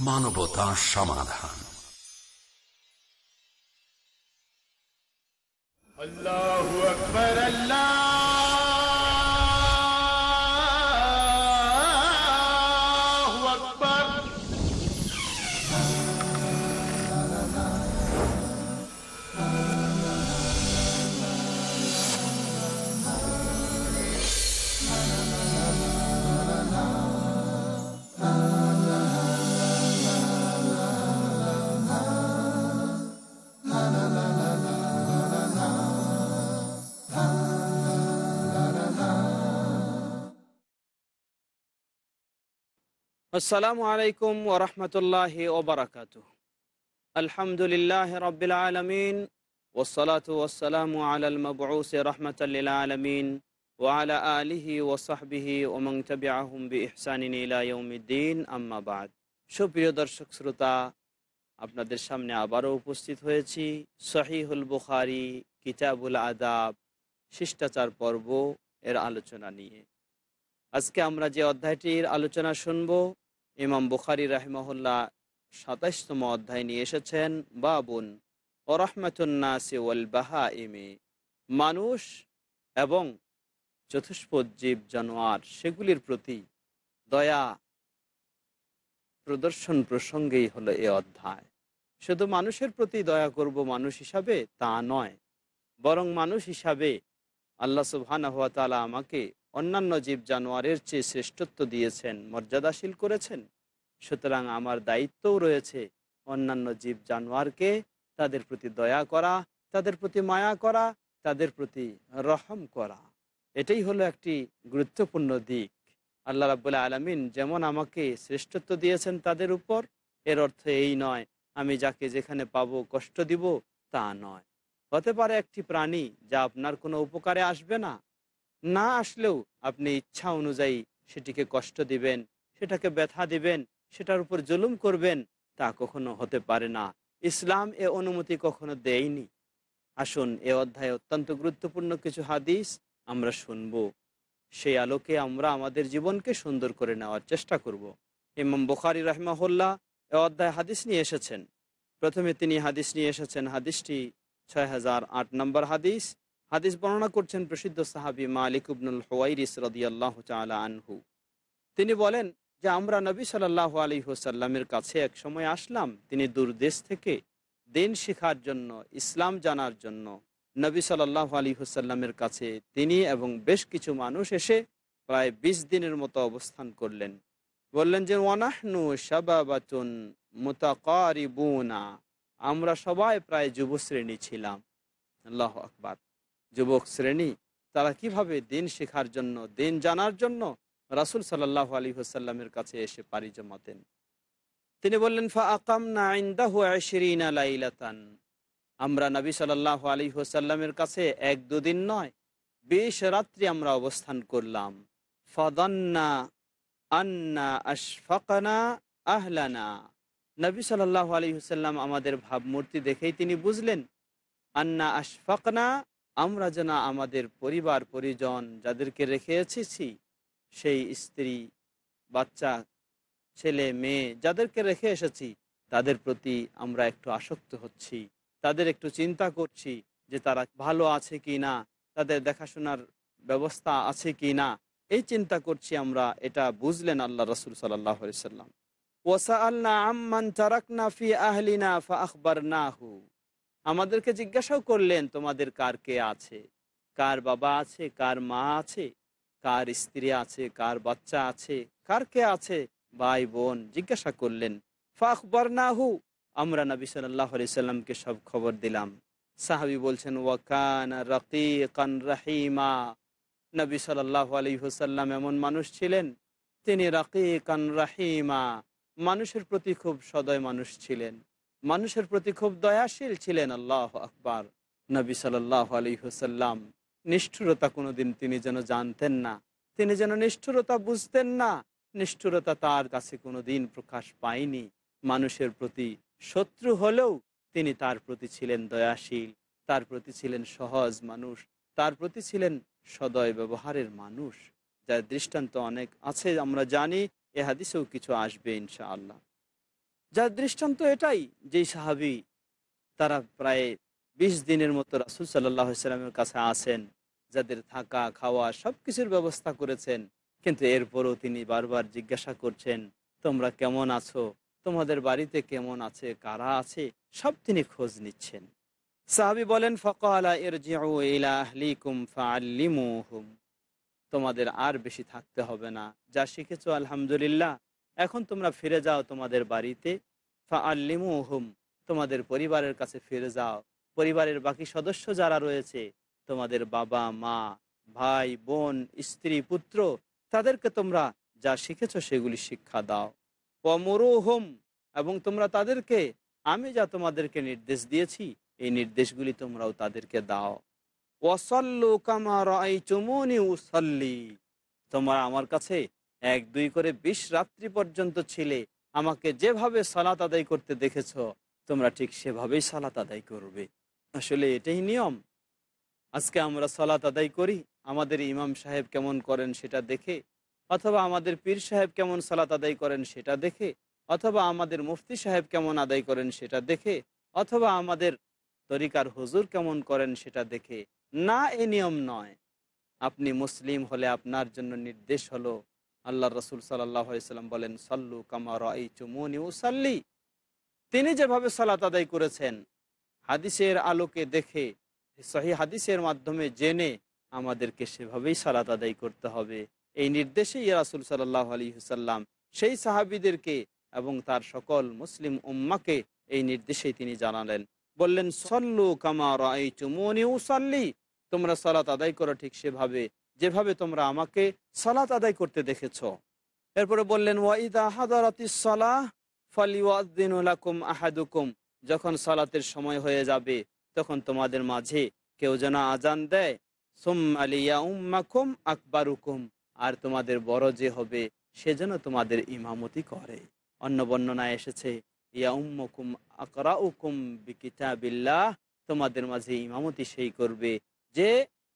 মানবতা সমাধান। আল্লাহু আকবার আল্লাহ আসসালামু আলাইকুম ওরহমতুল্লাহ ওবরাকাত আলহামদুলিল্লাহ রবিল আলমিন ওসলাত ওসালাম আলাল মবউস রহমতাল্লিল আলমিন ওয়ালা আলিহি ওসাহবিহি ওমং তবিআহম বি ইহসানিন আম্মাবাদ সুপ্রিয় দর্শক শ্রোতা, আপনাদের সামনে আবারও উপস্থিত হয়েছি সহিহুল বুখারি কিতাবুল আদাব শিষ্টাচার পর্ব এর আলোচনা নিয়ে। আজকে আমরা যে অধ্যায়টির আলোচনা শুনব ইমাম বুখারি রাহিমহল্লা সাতাইশতম অধ্যায় নিয়ে এসেছেন, বাবুন ও রহমতুন্নাসি ওয়াল বাহা ইমে মানুষ এবং চতুষ্পদ জীব জানোয়ার, সেগুলির প্রতি দয়া প্রদর্শন প্রসঙ্গেই হলো এ অধ্যায়। শুধু মানুষের প্রতি দয়া করব মানুষ হিসাবে তা নয়, বরং মানুষ হিসাবে আল্লাহ সুবহানাহু ওয়া তাআলা আমাকে অন্যান্য জীব জানোয়ারের চেয়ে শ্রেষ্ঠত্ব দিয়েছেন, মর্যাদাশীল করেছেন। সুতরাং আমার দায়িত্বও রয়েছে অন্যান্য জীব জানোয়ারকে তাদের প্রতি দয়া করা, তাদের প্রতি মায়া করা, তাদের প্রতি রহম করা। এটাই হলো একটি গুরুত্বপূর্ণ দিক। আল্লাহ রাবুল্লাহ আলমিন যেমন আমাকে শ্রেষ্ঠত্ব দিয়েছেন তাদের উপর, এর অর্থ এই নয়, আমি যাকে যেখানে পাবো কষ্ট দিব তা নয়। হতে পারে একটি প্রাণী যা আপনার কোনো উপকারে আসবে না না আসলেও আপনি ইচ্ছা অনুযায়ী সেটিকে কষ্ট দিবেন, সেটাকে ব্যথা দিবেন, সেটার উপর জুলুম করবেন, তা কখনো হতে পারে না। ইসলাম এ অনুমতি কখনো দেয়নি। আসুন, এ অধ্যায়ে অত্যন্ত গুরুত্বপূর্ণ কিছু হাদিস আমরা শুনব। সেই আলোকে আমরা আমাদের জীবনকে সুন্দর করে নেওয়ার চেষ্টা করব। ইমাম বুখারি রহমাহুল্লাহ এ অধ্যায় হাদিস নিয়ে এসেছেন। প্রথমে তিনি হাদিস নিয়ে এসেছেন। হাদিসটি ছয় হাজার আট নম্বর হাদিস। হাদিস বর্ণনা করছেন প্রসিদ্ধ সাহাবি মালিক উবনুল হওয়াইরিস রদিয়াল্লাহ তালা আনহু। তিনি বলেন যে, আমরা নবী সাল্লাহ আলী হোসাল্লামের কাছে এক সময় আসলাম। তিনি দূরদেশ থেকে দিন শেখার জন্য, ইসলাম জানার জন্য নবী সাল্লাহ আলী হোসাল্লামের কাছে তিনি এবং বেশ কিছু মানুষ এসে প্রায় বিশ দিনের মতো অবস্থান করলেন। বললেন যে, ওয়ানাহনু শাবাবাতুন মুতাকারিবুনা। আমরা সবাই প্রায় যুবশ্রেণী ছিলাম। আল্লাহ আকবার। যুবক শ্রেণি, তারা কীভাবে দিন শেখার জন্য, দিন জানার জন্য রাসুল সাল্লাহ আলী হোসাল্লামের কাছে এসে পাড়ি জমাতেন? তিনি বললেন ফা আকাম লাইলাতান। আমরা নবী সাল্লাহ আলী হোসাল্লামের কাছে এক দুদিন নয়, বেশ রাত্রি আমরা অবস্থান করলাম। ফদান্না আন্না আশফাকানা আহলানা। নবী সাল্লাহ আলী হুসাল্লাম আমাদের ভাবমূর্তি দেখেই তিনি বুঝলেন, আন্না আশফাকনা আমরা যেন আমাদের পরিবার, পরিজন যাদেরকে রেখে এসেছি, সেই স্ত্রী, বাচ্চা, ছেলে, মেয়ে যাদেরকে রেখে এসেছি, তাদের প্রতি আমরা একটু আসক্ত হচ্ছি। তাদের একটু চিন্তা করছি যে তারা ভালো আছে কি না তাদের দেখাশোনার ব্যবস্থা আছে কি না এই চিন্তা করছি আমরা, এটা বুঝলেন আল্লাহ রসুল সাল্লাহ সাল্লাম। ওসা আল্লাহ আম্মান ফি আহলিনা ফা আখবর নাহু আমাদেরকে জিজ্ঞাসাও করলেন, তোমাদের কার কে আছে? কার বাবা আছে? কার মা আছে? কার স্ত্রী আছে? কার বাচ্চা আছে? কার কে আছে? ভাই, বোন, জিজ্ঞাসা করলেন ফাখবর নাহু আমরা নবী সাল্লাহ সাল্লামকে সব খবর দিলাম। সাহাবি বলছেন ওয়াকান রকিকান রাহিমা। নবী সাল্লাহ আলী হুসাল্লাম এমন মানুষ ছিলেন, তিনি রকিকান রাহিমা। মানুষের প্রতি খুব সদয় মানুষ ছিলেন। মানুষের প্রতি খুব দয়াশীল ছিলেন আল্লাহ আকবার। নবী সাল্লাহ আলী হুসাল্লাম নিষ্ঠুরতা কোনোদিন তিনি যেন জানতেন না। তিনি যেন নিষ্ঠুরতা বুঝতেন না। নিষ্ঠুরতা তার কাছে কোনোদিন প্রকাশ পায়নি। মানুষের প্রতি শত্রু হলেও তিনি তার প্রতি ছিলেন দয়াশীল। তার প্রতি ছিলেন সহজ মানুষ। তার প্রতি ছিলেন সদয় ব্যবহারের মানুষ। যার দৃষ্টান্ত অনেক আছে, আমরা জানি, এ হাদিসেও কিছু আসবে ইনশা আল্লাহ যার দৃষ্টান্ত এটাই যেই সাহাবি তারা প্রায় বিশ দিনের মতো রাসুল সাল্লাহ কাছে আসেন, যাদের থাকা, খাওয়া সব কিছুর ব্যবস্থা করেছেন। কিন্তু এরপরও তিনি বারবার জিজ্ঞাসা করছেন, তোমরা কেমন আছো? তোমাদের বাড়িতে কেমন আছে? কারা আছে? সব তিনি খোঁজ নিচ্ছেন। সাহাবি বলেন তোমাদের আর বেশি থাকতে হবে না। যা শিখেছো আলহামদুলিল্লাহ এখন তোমরা ফিরে যাও তোমাদের বাড়িতে। ফা আল্লিমুহুম তোমাদের পরিবারের কাছে ফিরে যাও। পরিবারের বাকি সদস্য যারা রয়েছে, তোমাদের বাবা, মা, ভাই, বোন, স্ত্রী, পুত্র, তাদেরকে তোমরা যা শিখেছো সেগুলি শিক্ষা দাও। হোম এবং তোমরা তাদেরকে, আমি যা তোমাদেরকে নির্দেশ দিয়েছি, এই নির্দেশগুলি তোমরাও তাদেরকে দাও। ওয়াসাল্লু কামার চুমনি উসল্লি, তোমরা আমার কাছে এক, দুই করে বিশ রাত্রি পর্যন্ত ছিলে, আমাকে যেভাবে সালাত আদায় করতে দেখেছ, তোমরা ঠিক সেভাবেই সালাত আদায় করবে। আসলে এটাই নিয়ম। আজকে আমরা সালাত আদায় করি, আমাদের ইমাম সাহেব কেমন করেন সেটা দেখে, অথবা আমাদের পীর সাহেব কেমন সালাত আদায় করেন সেটা দেখে, অথবা আমাদের মুফতি সাহেব কেমন আদায় করেন সেটা দেখে, অথবা আমাদের তরিকার হুজুর কেমন করেন সেটা দেখে। না, এ নিয়ম নয়। আপনি মুসলিম হলে আপনার জন্য নির্দেশ হলো আল্লাহ রসুল সাল্লাম বলেন, সাল্লু কামার সাল্লি তিনি যেভাবে সালাত আদায় করেছেন, হাদিসের আলোকে দেখে, সহি হাদিসের মাধ্যমে জেনে আমাদেরকে সেভাবেই সালাত আদায় করতে হবে। এই নির্দেশেই রাসুল সাল্লাহ আলী হুসাল্লাম সেই সাহাবিদেরকে এবং তার সকল মুসলিম উম্মাকে এই নির্দেশেই তিনি জানালেন। বললেন, সল্লু কামার সাল্লি তোমরা সালাত আদায় করো ঠিক সেভাবে। যেভাবে তোমরা আমাকে সালাত আদায় করতে দেখেছ। এরপরে বললেন ওয়াইদা আহাদুকুম। যখন সালাতের সময় হয়ে যাবে, তখন তোমাদের মাঝে কেউ যেন আজান দেয় সোম আলিয়া উম্মাকুম আর তোমাদের বড় যে হবে, সে যেন তোমাদের ইমামতি করে। অন্য বর্ণনায় এসেছে, ইয়া উম্মকুম আকরা উকুম বিকিতাবিল্লাহ। তোমাদের মাঝে ইমামতি সেই করবে যে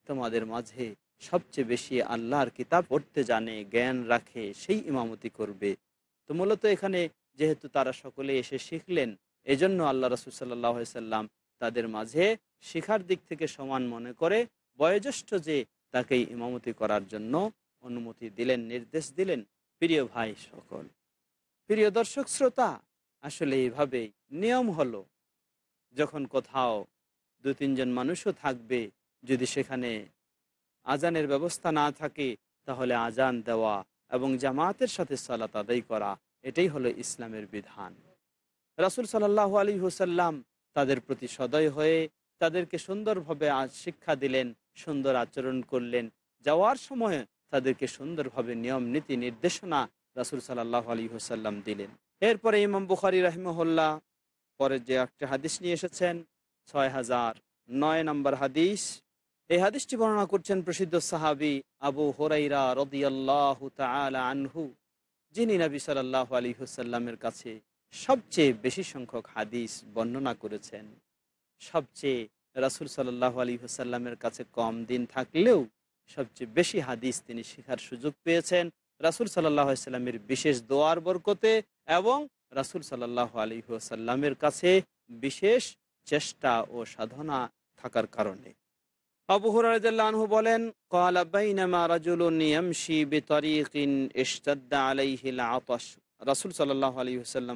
তোমাদের মাঝে সবচেয়ে বেশি আল্লাহর কিতাব পড়তে জানে, জ্ঞান রাখে, সেই ইমামতি করবে। তো মূলত এখানে যেহেতু তারা সকলে এসে শিখলেন, এজন্য আল্লাহ রসুল সাল্লাহ সাল্লাম তাদের মাঝে শিখার দিক থেকে সমান মনে করে, বয়োজ্যেষ্ঠ যে তাকে ইমামতি করার জন্য অনুমতি দিলেন, নির্দেশ দিলেন, প্রিয় ভাই সকল। প্রিয় দর্শক শ্রোতা, আসলে এইভাবেই নিয়ম হলো, যখন কোথাও দু তিনজন মানুষও থাকবে, যদি সেখানে আজানের ব্যবস্থা না থাকে, তাহলে আজান দেওয়া এবং জামাতের সাথে সালাত আদায় করা, এটাই হলো ইসলামের বিধান। রাসুল সাল্লাহ আলী হুসাল্লাম তাদের প্রতি সদয় হয়ে তাদেরকে সুন্দরভাবে শিক্ষা দিলেন, সুন্দর আচরণ করলেন। যাওয়ার সময় তাদেরকে সুন্দরভাবে নিয়ম, নীতি, নির্দেশনা রাসুল সাল্লাহ আলী হুসাল্লাম দিলেন। এরপরে ইমাম বুখারি রাহিমহল্লা পরে যে একটা হাদিস নিয়ে এসেছেন, ছয় হাজার নয় নম্বর হাদিস এই হাদিসটি বর্ণনা করছেন প্রসিদ্ধ সাহাবি আবু হরাইরা রদিয়াল্লাহ আনহু, যিনি নবী সাল্লাহ আলী হুসাল্লামের কাছে সবচেয়ে বেশি সংখ্যক হাদিস বর্ণনা করেছেন। সবচেয়ে রাসুল সাল্লাহ আলী হুসাল্লামের কাছে কম দিন থাকলেও সবচেয়ে বেশি হাদিস তিনি শেখার সুযোগ পেয়েছেন রাসুল সাল্লাহ সাল্লামের বিশেষ দোয়ার বরকতে এবং রাসুল সাল্লাহ আলী হুসাল্লামের কাছে বিশেষ চেষ্টা ও সাধনা থাকার কারণে। বলেন রাসূল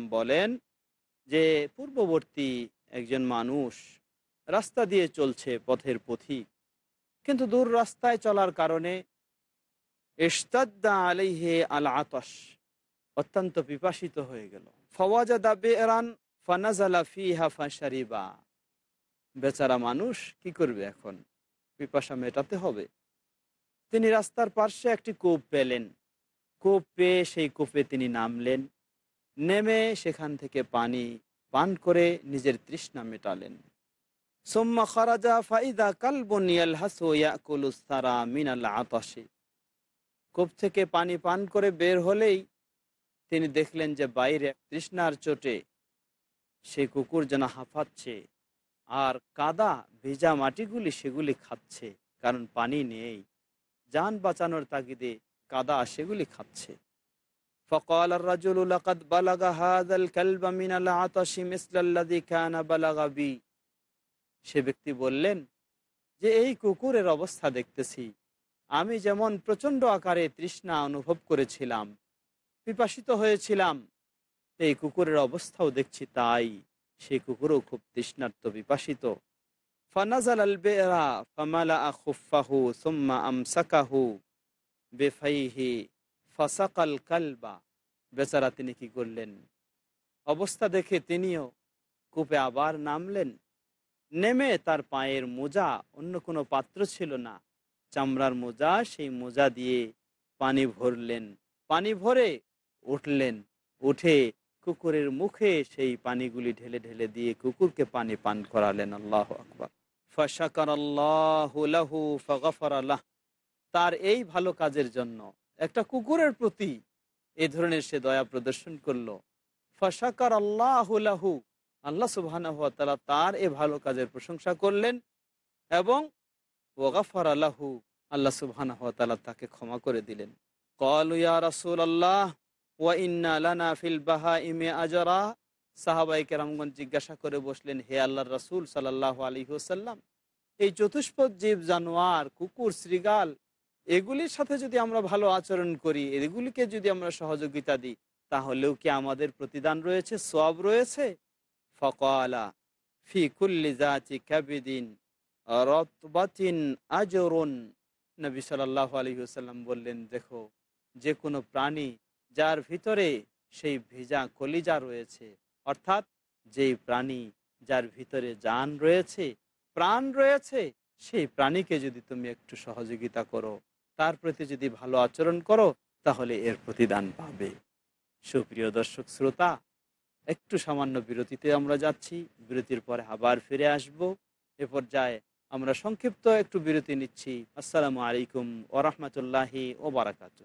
বলেন যে, পূর্ববর্তী একজন মানুষ রাস্তা দিয়ে চলছে পথের পথিক, কিন্তু দূর রাস্তায় চলার কারণে ইশতাদ্দা আলাইহি আল আতাশ অত্যন্ত পিপাসিত হয়ে গেল। ফওয়াজাদা বিরান ফানাজালা ফিহা ফাশারিবা। বেচারা মানুষ কি করবে এখন? পিপাসা মেটাতে হবে। তিনি রাস্তার পার্শ্বে একটি কূপ পেলেন। কূপ পেয়ে সেই কূপে তিনি নামলেন। নেমে সেখান থেকে পানি পান করে নিজের তৃষ্ণা মেটালেন। সোম্মা খরাজা ফাইদা কালবনিয়াল হাসোয়াকুলুসারা মিনাল আতসে কূপ থেকে পানি পান করে বের হলেই তিনি দেখলেন যে বাইরে তৃষ্ণার চোটে সেই কুকুর যেন হাঁফাচ্ছে আর কাদা ভেজা মাটিগুলি সেগুলি খাচ্ছে কারণ পানি নেই যান বাঁচানোর তাগিদে কাদা সেগুলি খাচ্ছে فقال الرجل لقد بلغ هذا الكلب من العطش مثل الذي كان بلغ بي সে ব্যক্তি বললেন যে এই কুকুরের অবস্থা দেখতেছি আমি যেমন প্রচণ্ড আকারে তৃষ্ণা অনুভব করেছিলাম পিপাসিত হয়েছিলাম এই কুকুরের অবস্থাও দেখছি তাই সেই কুকুরও খুব তৃষ্ণার্ত বিপাসিত ফানাজাল আল বেরা ফামালা খুফাহু সুম্মা আমসাকাহু বেফাইহি ফাসাকাল কালবা। বেচারা তিনি কি করলেন? অবস্থা দেখে তিনিও কূপে আবার নামলেন। নেমে তার পায়ের মোজা, অন্য কোনো পাত্র ছিল না। চামড়ার মোজা, সেই মোজা দিয়ে পানি ভরলেন। পানি ভরে উঠলেন, উঠে কুকুরের মুখে সেই পানিগুলি ঢেলে ঢেলে দিয়ে কুকুরকে পানি পান করালেন, আল্লাহ আকবর। ফশাকার আল্লাহ ফগফর আল্লাহ তার এই ভালো কাজের জন্য একটা কুকুরের প্রতি এ ধরনের সে দয়া প্রদর্শন করল। ফশাকার আল্লাহ আল্লাহ সুবাহ তার এ ভালো কাজের প্রশংসা করলেন এবং ওগাফর আল্লাহু আল্লাহ সুবাহ তাকে ক্ষমা করে দিলেন। কল ইয়া রাসুল আল্লাহ ওয়া ইন্না লানা ইমে আজরা। সাহাবাই কেরামগঞ্জ জিজ্ঞাসা করে বসলেন, হে আল্লাহর রাসুল সাল্লাহ আলী এই চতুষ্পদ জীব, জানোয়ার, কুকুর, শ্রীগাল, এগুলির সাথে যদি আমরা ভালো আচরণ করি, এগুলিকে যদি আমরা সহযোগিতা দিই, তাহলেও কি আমাদের প্রতিদান রয়েছে সব রয়েছে? ফকালা, ফি কুল্লি জাতি কাবিদিন রতবাতিন আজরুন। নবী সাল্লাহ আলী হুসাল্লাম বললেন, দেখো, যে কোনো প্রাণী যার ভিতরে সেই ভেজা কলিজা রয়েছে, অর্থাৎ যেই প্রাণী যার ভিতরে যান রয়েছে, প্রাণ রয়েছে, সেই প্রাণীকে যদি তুমি একটু সহযোগিতা করো, তার প্রতি যদি ভালো আচরণ করো, তাহলে এর প্রতিদান পাবে। সুপ্রিয় দর্শক শ্রোতা, একটু সামান্য বিরতিতে আমরা যাচ্ছি, বিরতির পরে আবার ফিরে আসব। এ পর্যায়ে আমরা সংক্ষিপ্ত একটু বিরতি নিচ্ছি। আসসালামু আলাইকুম ওরহমতুল্লাহি ওবরাকাতু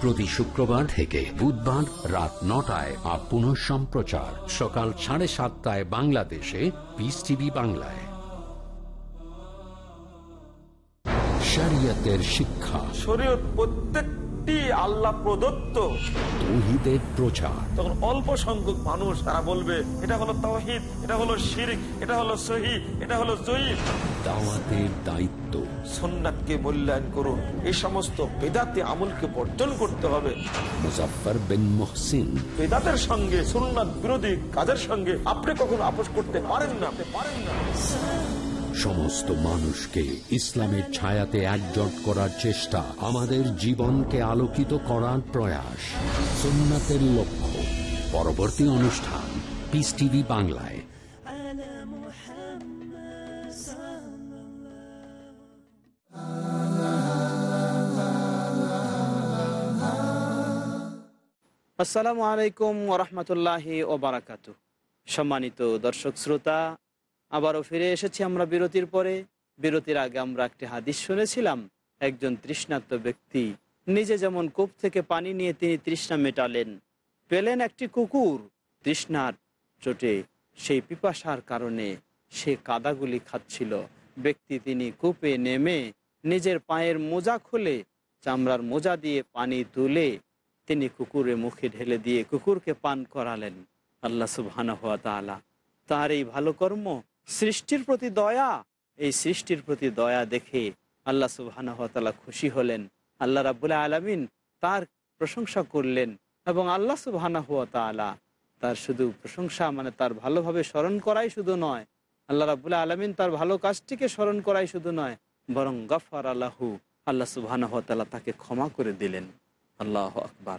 প্রতি শুক্রবার থেকে বুধবার রাত নটায় আর পুনঃ সম্প্রচার সকাল সাড়ে সাতটায় বাংলাদেশে পিস টিভি বাংলায়। শরিয়তের শিক্ষা। শরীয়ত প্রত্যেকটি আল্লাহ প্রদত্ত। তৌহিদের প্রচার। তখন অল্প সংখ্যক মানুষ তারা বলবে এটা হলো তৌহিদ এটা হলো শিরিক এটা হলো সহি এটা হলো জয়ীফ। দাওয়াতের দায়িত্ব। সোননাথকে মূল্যায়ন করুন। এই সমস্ত বেদাতে আমলকে বর্জন করতে হবে। মুজাফর বিন মহসিন। বেদাতের সঙ্গে সুন্নাত বিরোধী কাজের সঙ্গে আপনি কখনো আপোষ করতে পারেন না পারেন না। সমস্ত মানুষকে ইসলামের ছায়াতে একজট করার চেষ্টা আমাদের জীবনকে আলোকিত করার প্রয়াস। সুন্নাতের লক্ষ্য। পরবর্তী অনুষ্ঠান পিস টিভি বাংলায়। আসসালামু আলাইকুম ওরহমতুল্লাহি ওবরাকাতু সম্মানিত দর্শক, শ্রোতা আবারও ফিরে এসেছি আমরা বিরতির পরে। বিরতির আগে আমরা একটি হাদিস শুনেছিলাম। একজন তৃষ্ণার্ত ব্যক্তি নিজে যেমন কূপ থেকে পানি নিয়ে তিনি তৃষ্ণা মেটালেন, পেলেন একটি কুকুর। তৃষ্ণার চোটে সেই পিপাসার কারণে সে কাদাগুলি খাচ্ছিল। ব্যক্তি তিনি কূপে নেমে নিজের পায়ের মোজা খুলে চামড়ার মোজা দিয়ে পানি তুলে তিনি কুকুরে মুখে ঢেলে দিয়ে কুকুরকে পান করালেন। আল্লাহ সুবহান হাত তার এই ভালো কর্ম সৃষ্টির প্রতি দয়া, এই সৃষ্টির প্রতি দয়া দেখে আল্লাহ সুবহান হাতালা খুশি হলেন। আল্লাহ রাবুল্লাহ আলমিন তার প্রশংসা করলেন এবং আল্লাহ সুবহানা হুয়া তালা তার শুধু প্রশংসা মানে তার ভালোভাবে স্মরণ করাই শুধু নয়, আল্লাহ রাবুল্লাহ আলমিন তার ভালো কাজটিকে স্মরণ করাই শুধু নয়, বরং গফার আল্লাহু আল্লাহ সুবহানা হাত তাকে ক্ষমা করে দিলেন। আল্লাহ আকবার।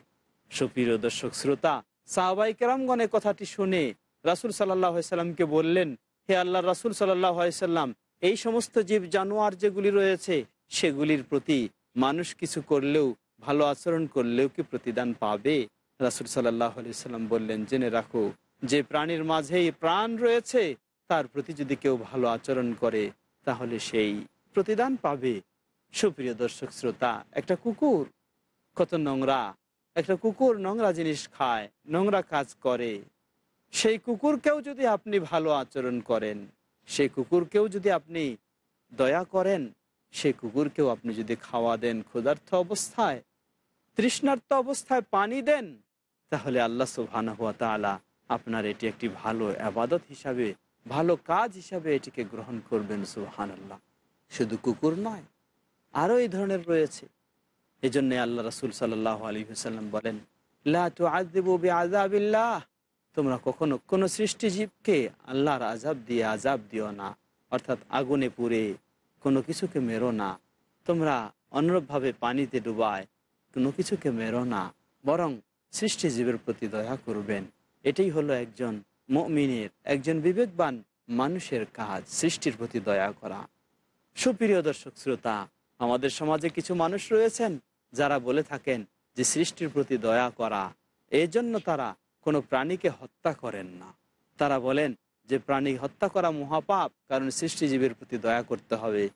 সুপ্রিয় দর্শক, শ্রোতা সাহবাই কেরামগণে কথাটি শুনে রাসুল সাল্লাহ সাল্লামকে বললেন হে আল্লাহ রাসুল সাল্লাম, এই সমস্ত জীব জানোয়ার যেগুলি রয়েছে, সেগুলির প্রতি মানুষ কিছু করলেও, ভালো আচরণ করলেও কি প্রতিদান পাবে? রাসুল সাল্লাহ সাল্লাম বললেন, জেনে রাখো, যে প্রাণীর মাঝেই প্রাণ রয়েছে, তার প্রতি যদি কেউ ভালো আচরণ করে, তাহলে সেই প্রতিদান পাবে। সুপ্রিয় দর্শক শ্রোতা, একটা কুকুর কত নোংরা, একটা কুকুর নোংরা জিনিস খায়, নোংরা কাজ করে। সেই কুকুরকেও যদি আপনি ভালো আচরণ করেন, সেই কুকুরকেও যদি আপনি দয়া করেন, সেই কুকুরকেও আপনি যদি খাওয়া দেন ক্ষুধার্থ অবস্থায় তৃষ্ণার্থ অবস্থায় পানি দেন, তাহলে আল্লাহ সুবহান হুয়া আপনার এটি একটি ভালো আবাদত হিসাবে, ভালো কাজ হিসাবে এটিকে গ্রহণ করবেন সুবহান আল্লাহ শুধু কুকুর নয়, আরও এই ধরনের রয়েছে। এই জন্য আল্লাহ রসুল সাল্লাহ আলী হুসাল্লাম বলেন আজাবিল্লাহ তোমরা কখনো কোনো সৃষ্টিজীবকে আল্লাহর আজাব দিয়ে আজাব দিও না, অর্থাৎ আগুনে পুড়ে কোনো কিছুকে মেরো না। তোমরা অনুরূপভাবে পানিতে ডুবায় কোনো কিছুকে মেরো না, বরং সৃষ্টিজীবের প্রতি দয়া করবেন। এটাই হলো একজন মমিনের, একজন বিবেকবান মানুষের কাজ, সৃষ্টির প্রতি দয়া করা। সুপ্রিয় দর্শক শ্রোতা, আমাদের সমাজে কিছু মানুষ রয়েছেন যারা বলে থাকেন যে সৃষ্টির প্রতি দয়া করা এই জন্য তারা কোনো প্রাণীকে হত্যা করেন না। তারা বলেন যে প্রাণী হত্যা করা মহাপাপ, কারণ সৃষ্টিজীবের প্রতি দয়া করতে হবে।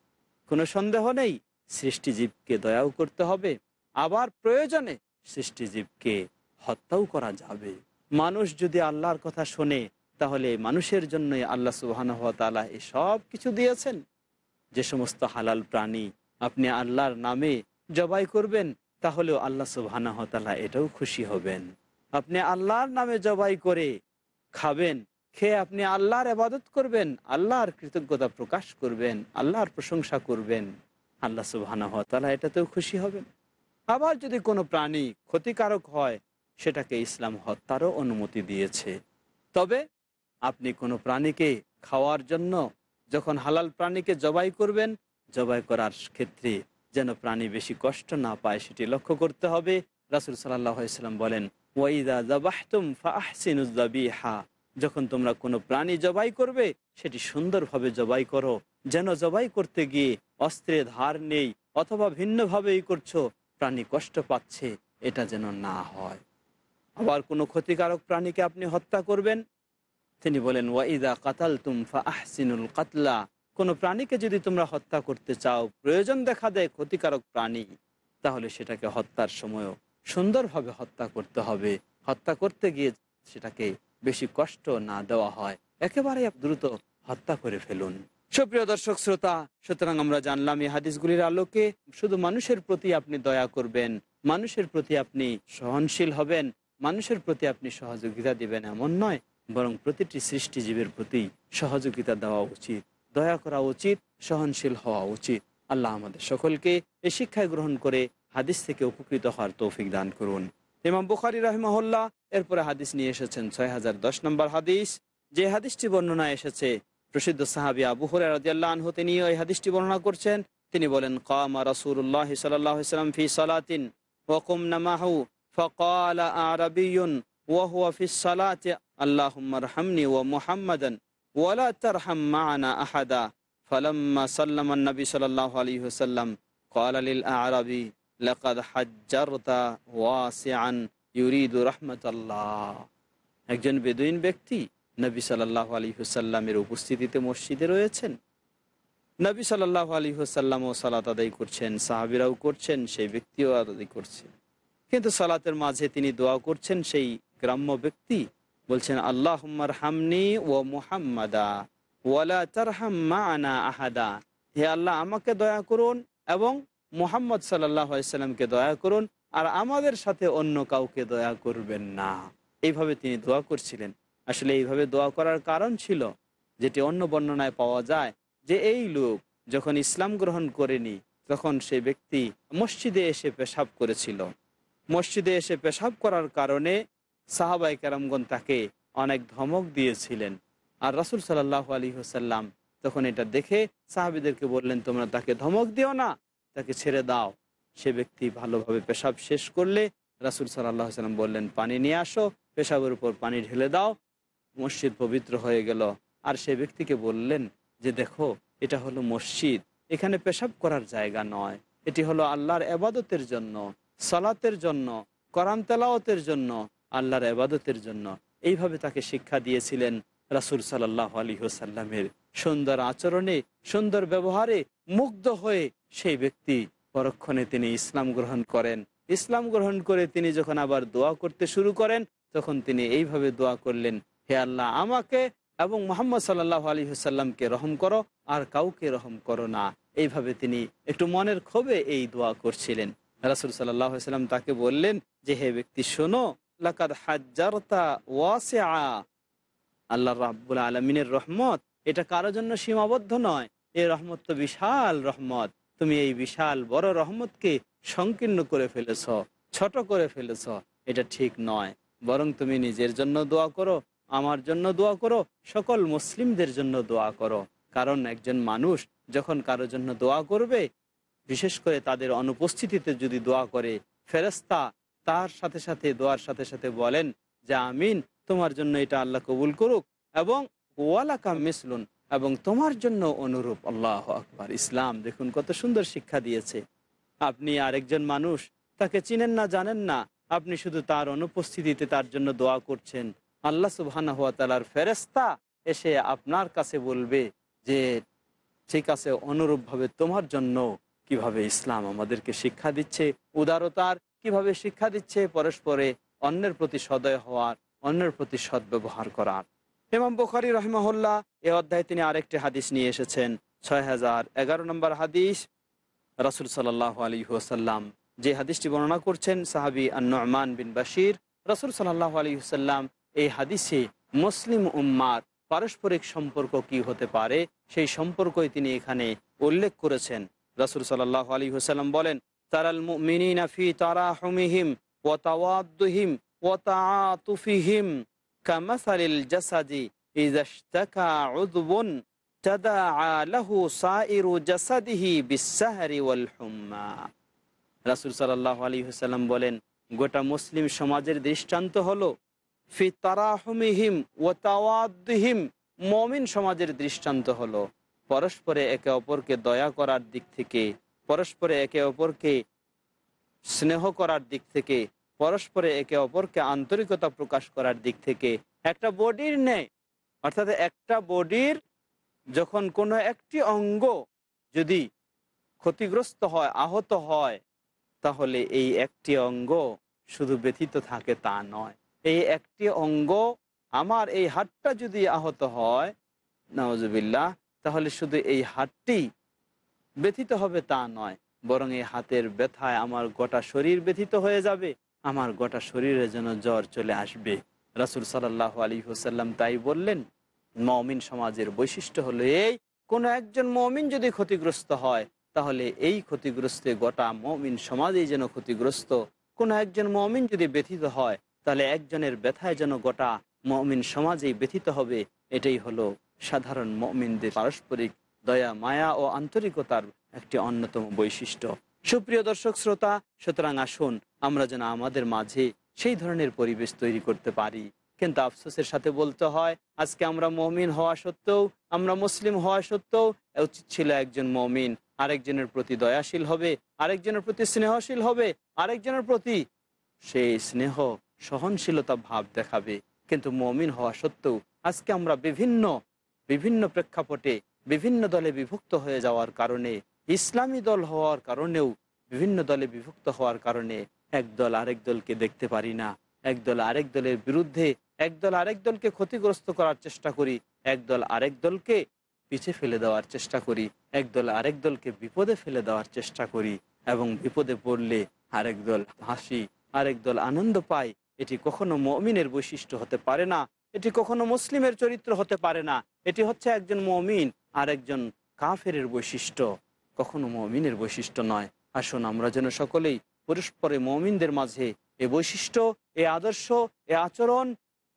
কোনো সন্দেহ নেই, সৃষ্টিজীবকে দয়াও করতে হবে। আবার প্রয়োজনে সৃষ্টিজীবকে হত্যাও করা যাবে। মানুষ যদি আল্লাহর কথা শোনে, তাহলে মানুষের জন্যই আল্লাহ সুবাহানহতালা এই সব কিছু দিয়েছেন। যে সমস্ত হালাল প্রাণী আপনি আল্লাহর নামে জবাই করবেন, তাহলেও আল্লাহ সুবাহানহতালা এটাও খুশি হবেন। আপনি আল্লাহর নামে জবাই করে খাবেন, খেয়ে আপনি আল্লাহর আবাদত করবেন, আল্লাহর কৃতজ্ঞতা প্রকাশ করবেন, আল্লাহর প্রশংসা করবেন, আল্লাহ সুবাহানহতালা এটাতেও খুশি হবেন। আবার যদি কোনো প্রাণী ক্ষতিকারক হয়, সেটাকে ইসলাম হত্যারও অনুমতি দিয়েছে। তবে আপনি কোনো প্রাণীকে খাওয়ার জন্য যখন হালাল প্রাণীকে জবাই করবেন, জবাই করার ক্ষেত্রে যেন প্রাণী বেশি কষ্ট না পায়, সেটি লক্ষ্য করতে হবে। রাসুল সাল্লাহ ইসলাম বলেন ওয়াইদা জবাহতুম ফাহসিনুদ্দাবিহা যখন তোমরা কোনো প্রাণী জবাই করবে, সেটি সুন্দরভাবে জবাই করো। যেন জবাই করতে গিয়ে অস্ত্রে ধার নেই অথবা ভিন্নভাবেই করছ, প্রাণী কষ্ট পাচ্ছে, এটা যেন না হয়। আবার কোনো ক্ষতিকারক প্রাণীকে আপনি হত্যা করবেন? তিনি বলেন ওয়াইদা কাতাল তুমফা আহসিনুল কাতলা। কোনো প্রাণীকে যদি তোমরা হত্যা করতে চাও, প্রয়োজন দেখা দেয় ক্ষতিকারক প্রাণী। তাহলে সেটাকে হত্যার সময়ও সুন্দরভাবে হত্যা করতে হবে। হত্যা করতে গিয়ে সেটাকে বেশি কষ্ট না দেওয়া হয়। একেবারে দ্রুত হত্যা করে ফেলুন। সুপ্রিয় দর্শক, শ্রোতা, সুতরাং আমরা জানলাম এই হাদিসগুলির আলোকে শুধু মানুষের প্রতি আপনি দয়া করবেন, মানুষের প্রতি আপনি সহনশীল হবেন, মানুষের প্রতি আপনি সহযোগিতা দিবেন এমন নয়, বরং প্রতিটি সৃষ্টিজীবের প্রতি সহযোগিতা দেওয়া উচিত, দয়া করা উচিত, সহনশীল হওয়া উচিত। আল্লাহ আমাদের সকলকে এই শিক্ষায় গ্রহণ করে হাদিস থেকে উপকৃত হওয়ার তৌফিক দান করুন ইমাম বুখারি রহমহল্লা এরপরে হাদিস নিয়ে এসেছেন ছয় হাজার দশ নম্বর হাদিস যে হাদিসটি বর্ণনা এসেছে প্রসিদ্ধ সাহাবি আবু হরাল্লাহ তিনি ওই হাদিসটি বর্ণনা করছেন তিনি বলেন কামা রসুল্লাহ সাল্লাম ফি সালাতিন ওকুম নামাহু فقال أعربي وهو في الصلاة اللهم ارحمني ومحمدا ولا ترحم معنا أحدا فلما سلم النبي صلى الله عليه وسلم قال للأعرابي ইউরিদু একজন বেদুইন ব্যক্তি নবী সাল্লাহ আলী হুসাল্লামের উপস্থিতিতে মসজিদে রয়েছেন। নবী সাল্লাহ আলী ও সালাত আদায় করছেন, সাহাবিরাও করছেন, সেই ব্যক্তিও আদায় করছে। কিন্তু সালাতের মাঝে তিনি দোয়া করছেন সেই গ্রাম্য ব্যক্তি, বলছেন আল্লাহ হামনি ও মুহাম্মাদা ওয়ালা তার হাম্মা আনা আহাদা। হে আল্লাহ, আমাকে দয়া করুন এবং মোহাম্মদ সাল্লাহামকে দয়া করুন, আর আমাদের সাথে অন্য কাউকে দয়া করবেন না। এইভাবে তিনি দোয়া করছিলেন। আসলে এইভাবে দোয়া করার কারণ ছিল যেটি অন্য বর্ণনায় পাওয়া যায় যে এই লোক যখন ইসলাম গ্রহণ করেনি, তখন সে ব্যক্তি মসজিদে এসে পেশাব করেছিল। মসজিদে এসে পেশাব করার কারণে সাহাবাই কেরামগণ তাকে অনেক ধমক দিয়েছিলেন। আর রাসুল সাল্লাহ আলী হোসাল্লাম তখন এটা দেখে সাহাবিদেরকে বললেন, তোমরা তাকে ধমক দিও না তাকে ছেড়ে দাও। সে ব্যক্তি ভালোভাবে পেশাব শেষ করলে রাসুল সাল্লাহ সাল্লাম বললেন, পানি নিয়ে আসো, পেশাবের উপর পানি ঢেলে দাও, মসজিদ পবিত্র হয়ে গেল। আর সে ব্যক্তিকে বললেন, যে দেখো, এটা হলো মসজিদ, এখানে পেশাব করার জায়গা নয়। এটি হলো আল্লাহর এবাদতের জন্য, সালাতের জন্য, কোরআন তেলাওতের জন্য, আল্লাহর এবাদতের জন্য। এইভাবে তাকে শিক্ষা দিয়েছিলেন। রাসুল সাল্লাহ আলী হোসাল্লামের সুন্দর আচরণে, সুন্দর ব্যবহারে মুগ্ধ হয়ে সেই ব্যক্তি পরক্ষণে তিনি ইসলাম গ্রহণ করেন। ইসলাম গ্রহণ করে তিনি যখন আবার দোয়া করতে শুরু করেন, তখন তিনি এইভাবে দোয়া করলেন, হে আল্লাহ, আমাকে এবং মোহাম্মদ সাল্লাহ আলী হুসাল্লামকে রহম করো, আর কাউকে রহম করো না। এইভাবে তিনি একটু মনের ক্ষোভে এই দোয়া করছিলেন। রাসুল সাল্লাহ সাল্লাম তাকে বললেন যে, হে ব্যক্তি, শোনো, লাকাদ হাজ্জারতা ওয়াসিআ। আল্লাহ রাব্বুল আলমিনের রহমত, এটা কারও জন্য সীমাবদ্ধ নয়। এই রহমত তো বিশাল রহমত। তুমি এই বিশাল বড় রহমতকে সংকীর্ণ করে ফেলেছ, ছোট করে ফেলেছ। এটা ঠিক নয়। বরং তুমি নিজের জন্য দোয়া করো, আমার জন্য দোয়া করো, সকল মুসলিমদের জন্য দোয়া করো। কারণ একজন মানুষ যখন কারোর জন্য দোয়া করবে, বিশেষ করে তাদের অনুপস্থিতিতে যদি দোয়া করে ফেরেস্তা তার সাথে সাথে, দোয়ার সাথে সাথে বলেন যে, আমিন। তোমার জন্য এটা আল্লাহ কবুল করুক এবং ওয়ালাকা মিসলুন এবং তোমার জন্য অনুরূপ। আল্লাহ আকবার। ইসলাম দেখুন কত সুন্দর শিক্ষা দিয়েছে। আপনি আরেকজন মানুষ, তাকে চিনেন না, জানেন না, আপনি শুধু তার অনুপস্থিতিতে তার জন্য দোয়া করছেন। আল্লাহ সুবহানা হাত তালার ফেরেস্তা এসে আপনার কাছে বলবে যে, ঠিক আছে, অনুরূপভাবে তোমার জন্য কীভাবে ইসলাম আমাদেরকে শিক্ষা দিচ্ছে, উদারতার কীভাবে শিক্ষা দিচ্ছে, পরস্পরে অন্যের প্রতি সদয় হওয়ার অন্যের প্রতি সদ্ব্যবহার করার। ইমাম বুখারি রহমহল্লা এ অধ্যায়ে তিনি আরেকটি হাদিস নিয়ে এসেছেন ছয় হাজার এগারো নম্বর হাদিস। রাসুল সাল্লাহ আলী হুসাল্লাম যে হাদিসটি বর্ণনা করছেন, সাহাবি আন্নমান বিন বাশির, রাসুল সাল্লাহ আলী হুসাল্লাম এই হাদিসে মুসলিম উম্মার পারস্পরিক সম্পর্ক কি হতে পারে, সেই সম্পর্কই তিনি এখানে উল্লেখ করেছেন। রাসুল সাল্লাহ আলী হুসাল্লাম বলেন, তারাল মিনা ফি তারাহুমিহিম ওয়া তাওয়াদ্দুহিম ওয়া তাআতুফিহিম কামাসালিল জাসাদি ইযা ইশতাকা উযবুন তাদাআ লাহু সাইরু জাসাদিহি বিস-সাহরি ওয়াল হুম্মা রাসূল সাল্লাল্লাহু আলাইহি ওয়াসাল্লাম বলেন, গোটা মুসলিম সমাজের দৃষ্টান্ত হলো ফি তারাহুমিহিম ওয়া তাওয়াদ্দিহিম মুমিন সমাজের দৃষ্টান্ত হলো পরস্পরে একে অপরকে দয়া করার দিক থেকে, পরস্পরে একে অপরকে স্নেহ করার দিক থেকে পরস্পরে একে অপরকে আন্তরিকতা প্রকাশ করার দিক থেকে একটা বডির নেই অর্থাৎ একটা বডির যখন কোনো একটি অঙ্গ যদি ক্ষতিগ্রস্ত হয়, আহত হয়, তাহলে এই একটি অঙ্গ শুধু ব্যথিত থাকে তা নয়। এই একটি অঙ্গ আমার এই হাতটা যদি আহত হয় নওয়াজবিল্লাহ তাহলে শুধু এই হাতটি ব্যথিত হবে তা নয়, বরং এই হাতের ব্যথায় আমার গোটা শরীর ব্যথিত হয়ে যাবে। আমার গোটা শরীরে যেন জ্বর চলে আসবে। রাসুল সাল্লাহ আলী হুসাল্লাম তাই বললেন, মমিন সমাজের বৈশিষ্ট্য হলো এই, কোনো একজন মমিন যদি ক্ষতিগ্রস্ত হয়, তাহলে এই ক্ষতিগ্রস্তে গোটা মমিন সমাজেই যেন ক্ষতিগ্রস্ত। কোনো একজন মমিন যদি ব্যথিত হয়, তাহলে একজনের ব্যথায় যেন গোটা মমিন সমাজেই ব্যথিত হবে। এটাই হলো সাধারণ মমিনদের পারস্পরিক দয়া, মায়া ও আন্তরিকতার একটি অন্যতম বৈশিষ্ট্য। সুপ্রিয় দর্শক শ্রোতা, সুতরাং আসুন আমরা যেন আমাদের মাঝে সেই ধরনের পরিবেশ তৈরি করতে পারি। কিন্তু আফসোসের সাথে বলতে হয়, আজকে আমরা মমিন হওয়া সত্ত্বেও, আমরা মুসলিম হওয়া সত্ত্বেও উচিত ছিল একজন মমিন। আরেকজনের প্রতি দয়াশীল হবে, আরেকজনের প্রতি স্নেহশীল হবে, আরেকজনের প্রতি সেই স্নেহ, সহনশীলতা ভাব দেখাবে। কিন্তু মমিন হওয়া সত্ত্বেও আজকে আমরা বিভিন্ন বিভিন্ন প্রেক্ষাপটে, বিভিন্ন দলে বিভক্ত হয়ে যাওয়ার কারণে ইসলামী দল হওয়ার কারণেও বিভিন্ন দলে বিভক্ত হওয়ার কারণে এক দল আরেক দলকে দেখতে পারি না। এক দল আরেক দলের বিরুদ্ধে এক দল আরেক দলকে ক্ষতিগ্রস্ত করার চেষ্টা করি, এক দল আরেক দলকে পিছে ফেলে দেওয়ার চেষ্টা করি, এক দল আরেক দলকে বিপদে ফেলে দেওয়ার চেষ্টা করি এবং বিপদে পড়লে আরেক দল হাসি, আরেক দল আনন্দ পায়। এটি কখনো মমিনের বৈশিষ্ট্য হতে পারে না, এটি কখনো মুসলিমের চরিত্র হতে পারে না, এটি হচ্ছে একজন মমিন আর একজন কাফেরের বৈশিষ্ট্য। কখনো মমিনের বৈশিষ্ট্য নয়। আসুন আমরা যেন সকলেই পরস্পরে মমিনদের মাঝে এ বৈশিষ্ট্য, এ আদর্শ, এ আচরণ,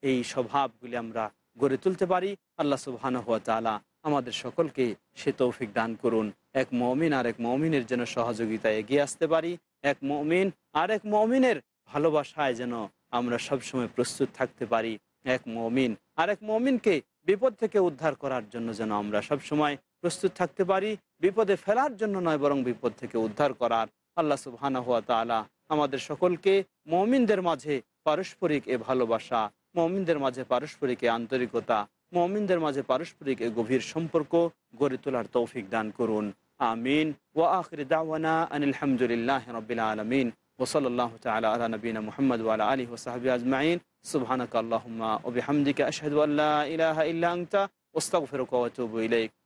এই স্বভাবগুলি আমরা গড়ে তুলতে পারি। আল্লাহ সুবহান হাত তালা আমাদের সকলকে সে তৌফিক দান করুন। এক মমিন আর এক মমিনের যেন সহযোগিতায় এগিয়ে আসতে পারি। এক মমিন আর এক মমিনের ভালোবাসায় যেন আমরা সবসময় প্রস্তুত থাকতে পারি। এক মমিন আর এক মমিনকে বিপদ থেকে উদ্ধার করার জন্য যেন আমরা সবসময় প্রস্তুত থাকতে পারি। বিপদে ফেলার জন্য নয় বরং বিপদ থেকে উদ্ধার করার আল্লাহ সুবহানা হাত তালা আমাদের সকলকে মমিনদের মাঝে পারস্পরিক এ ভালোবাসা মমিনদের মাঝে পারস্পরিক এ আন্তরিকতা মমিনদের মাঝে পারস্পরিক এ গভীর সম্পর্ক গড়ে তোলার তৌফিক দান করুন আমিন ওয়া আখির দাওয়ানা আনিল হামদুলিল্লাহ রাব্বিল আলামিন وصلى الله تعالى على نبينا محمد وعلى اله وصحبه اجمعين سبحانك اللهم وبحمدك اشهد ان لا اله الا انت واستغفرك واتوب اليك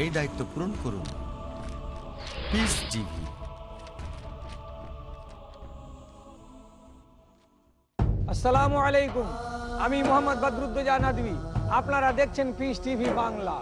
এই দায়িত্ব পূরণ করুন। পিস টিভি আসসালামু আলাইকুম। আমি মোহাম্মদ বদরুদ্দোজা আপনারা দেখছেন পিস টিভি বাংলা।